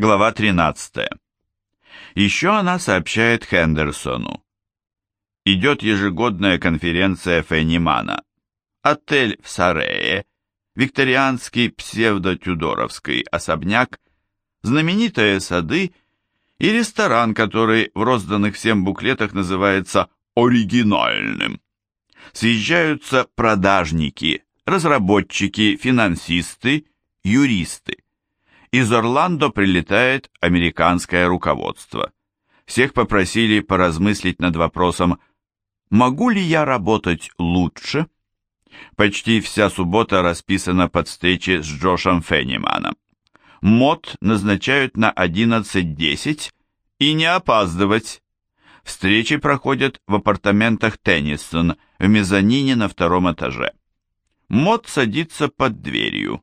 Глава 13. Еще она сообщает Хендерсону. Идет ежегодная конференция Феннимана. Отель в Сарее, викторианский псевдо-тюдоровский особняк, знаменитые сады и ресторан, который в розданных всем буклетах называется оригинальным. Съезжаются продажники, разработчики, финансисты, юристы. Из Орландо прилетает американское руководство. Всех попросили поразмыслить над вопросом «Могу ли я работать лучше?» Почти вся суббота расписана под встречи с Джошем Фенниманом. МОД назначают на 11.10 и не опаздывать. Встречи проходят в апартаментах Теннисон в мезонине на втором этаже. МОД садится под дверью.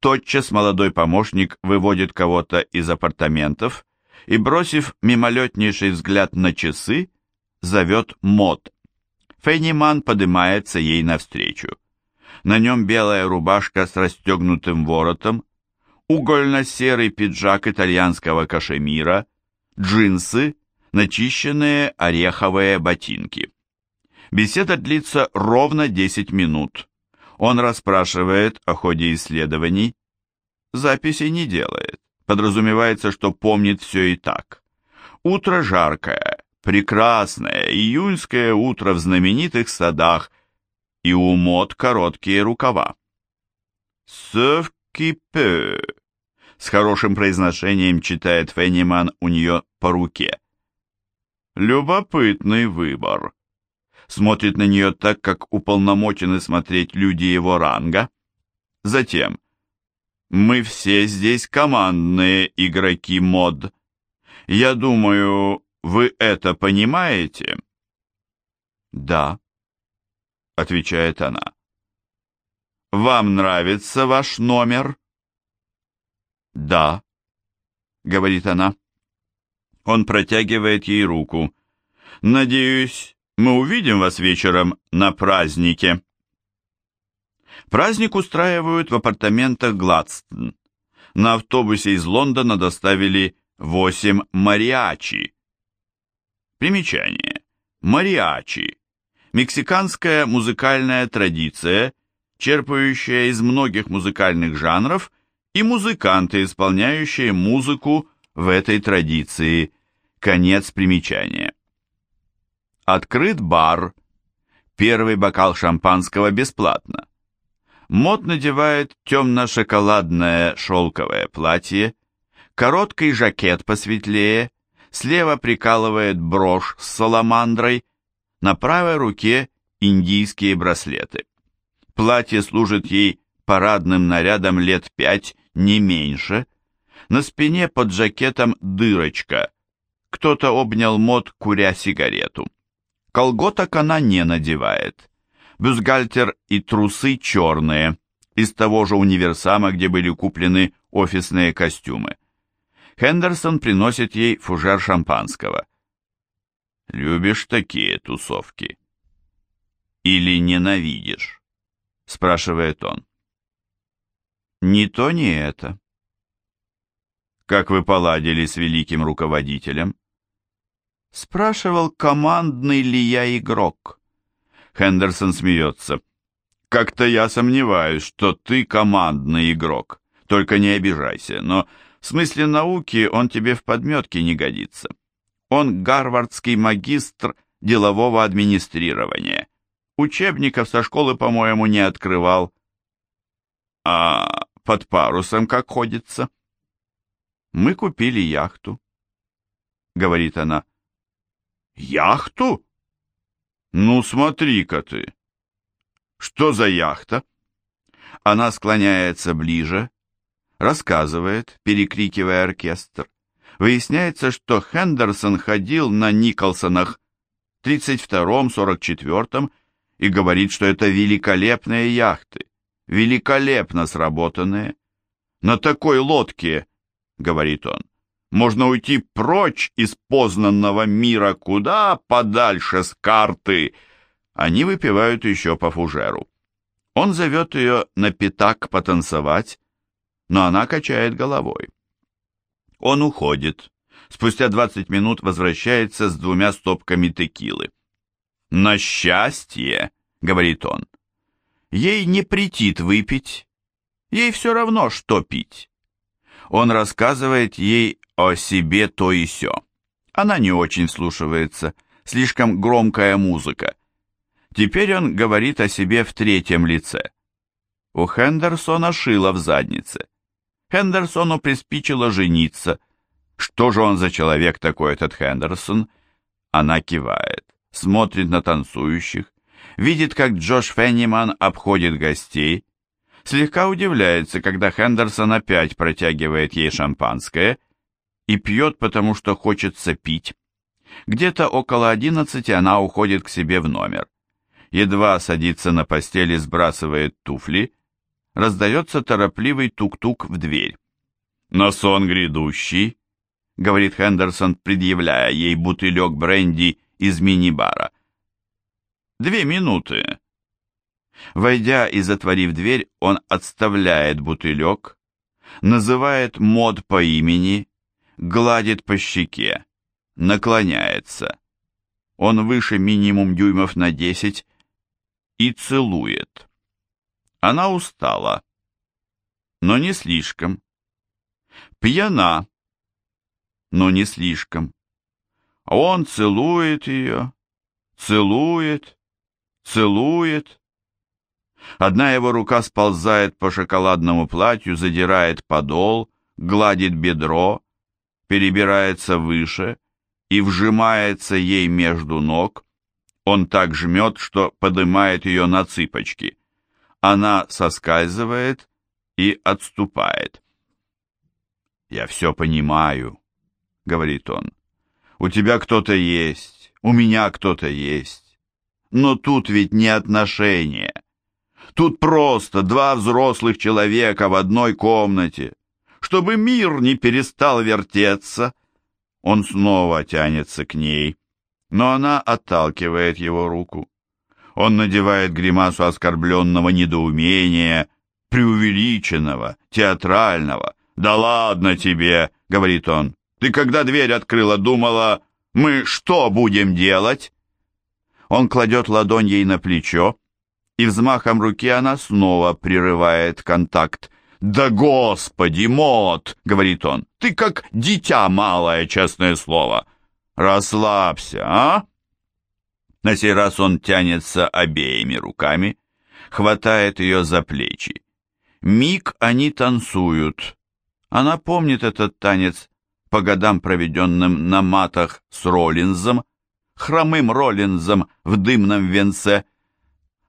Тотчас молодой помощник выводит кого-то из апартаментов и, бросив мимолетнейший взгляд на часы, зовет Мод. Фейниман поднимается ей навстречу. На нем белая рубашка с расстегнутым воротом, угольно-серый пиджак итальянского кашемира, джинсы, начищенные ореховые ботинки. Беседа длится ровно 10 минут. Он расспрашивает о ходе исследований, записи не делает, подразумевается, что помнит все и так. Утро жаркое, прекрасное, июньское утро в знаменитых садах, и у мод короткие рукава. «Севкипе», с хорошим произношением читает Фенниман у нее по руке. Любопытный выбор смотрит на нее так, как уполномочены смотреть люди его ранга. Затем, мы все здесь командные игроки мод. Я думаю, вы это понимаете? Да, отвечает она. Вам нравится ваш номер? Да, говорит она. Он протягивает ей руку. Надеюсь, мы увидим вас вечером на празднике. Праздник устраивают в апартаментах Гладстон. На автобусе из Лондона доставили восемь мариачи. Примечание. Мариачи. Мексиканская музыкальная традиция, черпающая из многих музыкальных жанров, и музыканты, исполняющие музыку в этой традиции. Конец примечания. Открыт бар. Первый бокал шампанского бесплатно. Мод надевает темно-шоколадное шелковое платье, короткий жакет посветлее, слева прикалывает брошь с саламандрой, на правой руке индийские браслеты. Платье служит ей парадным нарядом лет пять, не меньше. На спине под жакетом дырочка. Кто-то обнял мод, куря сигарету. Колготок она не надевает. Бюстгальтер и трусы черные, из того же универсама, где были куплены офисные костюмы. Хендерсон приносит ей фужер шампанского. «Любишь такие тусовки?» «Или ненавидишь?» — спрашивает он. «Ни то, ни это». «Как вы поладили с великим руководителем?» Спрашивал, командный ли я игрок. Хендерсон смеется. Как-то я сомневаюсь, что ты командный игрок. Только не обижайся, но в смысле науки он тебе в подметке не годится. Он гарвардский магистр делового администрирования. Учебников со школы, по-моему, не открывал. А под парусом как ходится? Мы купили яхту, говорит она. Яхту? Ну, смотри-ка ты. Что за яхта? Она склоняется ближе, рассказывает, перекрикивая оркестр. Выясняется, что Хендерсон ходил на Николсонах 32-м, 44-м и говорит, что это великолепные яхты, великолепно сработанные. На такой лодке, говорит он, можно уйти прочь из познанного мира куда подальше с карты. Они выпивают еще по фужеру. Он зовет ее на пятак потанцевать, но она качает головой. Он уходит. Спустя 20 минут возвращается с двумя стопками текилы. «На счастье!» — говорит он. «Ей не претит выпить. Ей все равно, что пить». Он рассказывает ей о себе то и сё. Она не очень вслушивается, слишком громкая музыка. Теперь он говорит о себе в третьем лице. У Хендерсона шило в заднице. Хендерсону приспичило жениться. Что же он за человек такой, этот Хендерсон? Она кивает, смотрит на танцующих, видит, как Джош Фенниман обходит гостей, слегка удивляется, когда Хендерсон опять протягивает ей шампанское и пьет, потому что хочется пить. Где-то около одиннадцати она уходит к себе в номер едва садится на постели, сбрасывает туфли, раздается торопливый тук-тук в дверь. «Но сон грядущий», — говорит Хендерсон, предъявляя ей бутылек бренди из мини-бара. «Две минуты». Войдя и затворив дверь, он отставляет бутылек, называет мод по имени, гладит по щеке, наклоняется. Он выше минимум дюймов на десять и целует. Она устала, но не слишком. Пьяна, но не слишком. Он целует ее, целует, целует. Одна его рука сползает по шоколадному платью, задирает подол, гладит бедро, перебирается выше и вжимается ей между ног, он так жмет, что поднимает ее на цыпочки. Она соскальзывает и отступает. «Я все понимаю», — говорит он. «У тебя кто-то есть, у меня кто-то есть. Но тут ведь не отношения. Тут просто два взрослых человека в одной комнате. Чтобы мир не перестал вертеться». Он снова тянется к ней но она отталкивает его руку. Он надевает гримасу оскорбленного недоумения, преувеличенного, театрального. «Да ладно тебе!» — говорит он. «Ты когда дверь открыла, думала, мы что будем делать?» Он кладет ладонь ей на плечо, и взмахом руки она снова прерывает контакт. «Да господи, Мот!» — говорит он. «Ты как дитя малое, честное слово!» «Расслабься, а?» На сей раз он тянется обеими руками, хватает ее за плечи. Миг они танцуют. Она помнит этот танец по годам, проведенным на матах с Роллинзом, хромым Роллинзом в дымном венце.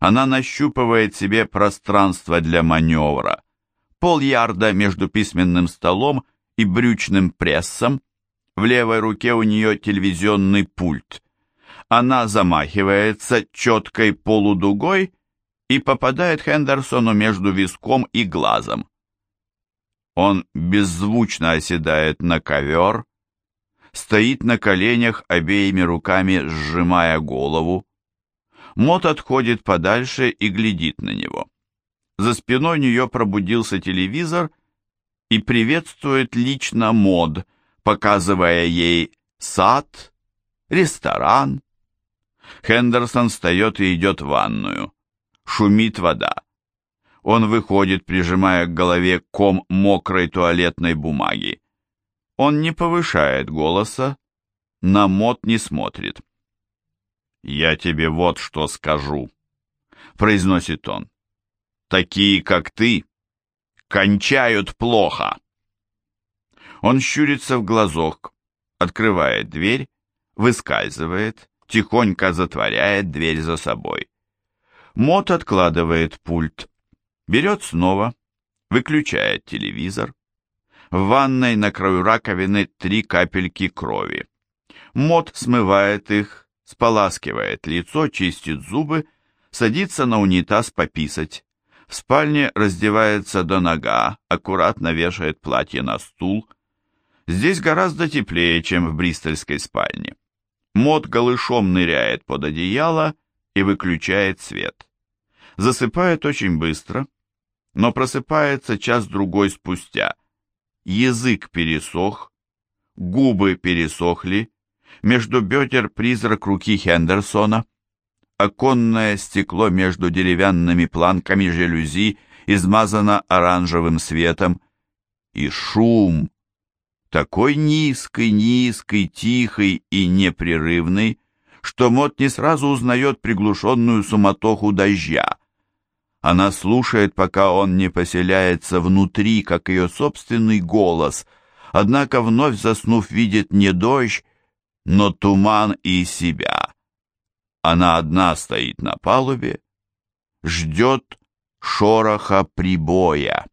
Она нащупывает себе пространство для маневра. Пол ярда между письменным столом и брючным прессом, в левой руке у нее телевизионный пульт. Она замахивается четкой полудугой и попадает Хендерсону между виском и глазом. Он беззвучно оседает на ковер, стоит на коленях, обеими руками сжимая голову. Мот отходит подальше и глядит на него. За спиной нее пробудился телевизор и приветствует лично Мод – показывая ей сад, ресторан. Хендерсон встает и идет в ванную. Шумит вода. Он выходит, прижимая к голове ком мокрой туалетной бумаги. Он не повышает голоса, на мод не смотрит. «Я тебе вот что скажу», — произносит он. «Такие, как ты, кончают плохо». Он щурится в глазок, открывает дверь, выскальзывает, тихонько затворяет дверь за собой. Мот откладывает пульт, берет снова, выключает телевизор. В ванной на краю раковины три капельки крови. Мот смывает их, споласкивает лицо, чистит зубы, садится на унитаз пописать. В спальне раздевается до нога, аккуратно вешает платье на стул, Здесь гораздо теплее, чем в бристольской спальне. Мод голышом ныряет под одеяло и выключает свет. Засыпает очень быстро, но просыпается час-другой спустя. Язык пересох, губы пересохли, между бедер призрак руки Хендерсона, оконное стекло между деревянными планками жалюзи измазано оранжевым светом, и шум, такой низкий, низкий, тихий и непрерывный, что Мот не сразу узнает приглушенную суматоху дождя. Она слушает, пока он не поселяется внутри, как ее собственный голос, однако вновь заснув видит не дождь, но туман и себя. Она одна стоит на палубе, ждет шороха прибоя.